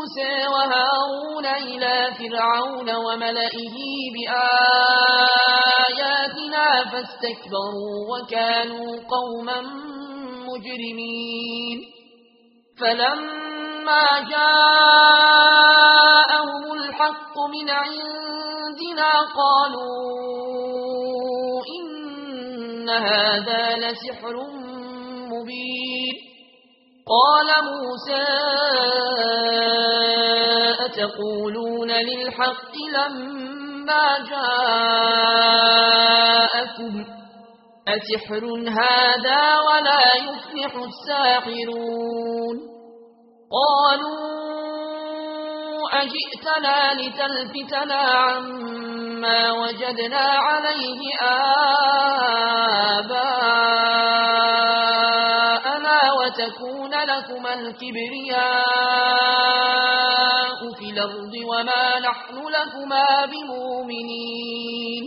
موسى وهارون إلى فرعون وملئه بآياتنا فاستكبروا وكانوا قوما مجرمين. فلما جاءهم الحق من عندنا قالوا إن هذا لسحر مبين. قال موسى أتقولون للحق لما جاءكم؟ أتحر هذا ولا يفلح الساحرون. قالوا أجئتنا لتلفتنا عما وجدنا عليه آباءنا وتكون ولكما الكبرياء في الأرض وما نحن لكما بمؤمنين.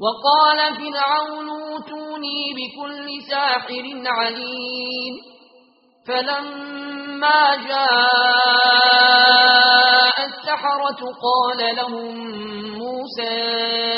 وقال فرعون اوتوني بكل ساحر عليم. فلما جاء السحرة قال لهم موسى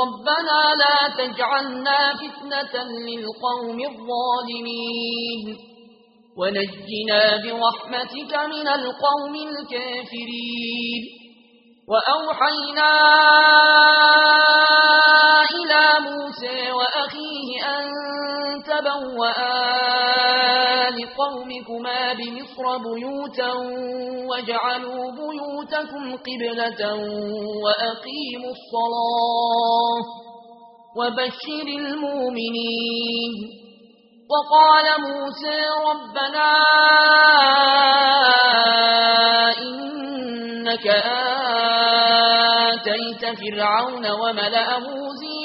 ربنا لا تجعلنا فتنة للقوم الظالمين. ونجنا برحمتك من القوم الكافرين. وأوحينا إلى موسى وأخيه أن تبوأ لقومكما بمصر بيوتا وجعلوا بيوتكم قبلة وأقيموا الصلاة وبشر المؤمنين. وقال موسى ربنا إنك آتيت فرعون وملأه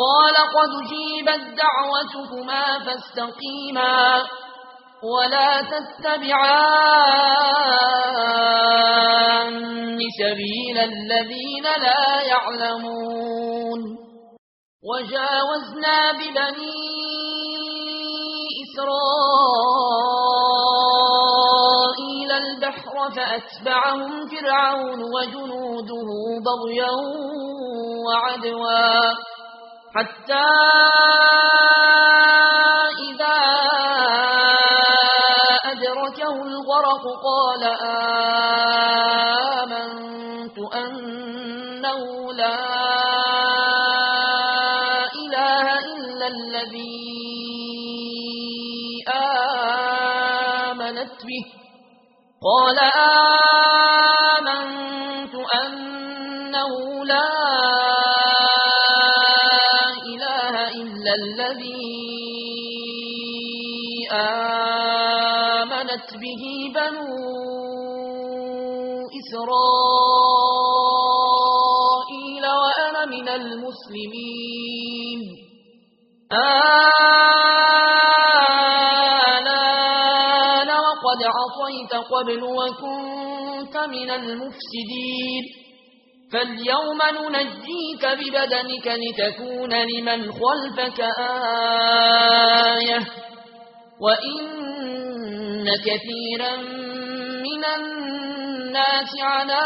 قال قد جيبت دعوتكما فاستقيما ولا تتبعان سبيل الذين لا يعلمون وجاوزنا ببني إسرائيل البحر فأتبعهم فرعون وجنوده بغيا وعدوا حتى إذا أدركه الغرق قال آمنت أنه لا إله إلا الذي آمنت به. قال آمنت الذي آمنت به بنو إسرائيل وأنا من المسلمين. آلان وقد عصيت قبل وكنت من المفسدين. فاليوم ننجيك ببدنك لتكون لمن خلفك آية وإن كثيرا من الناس على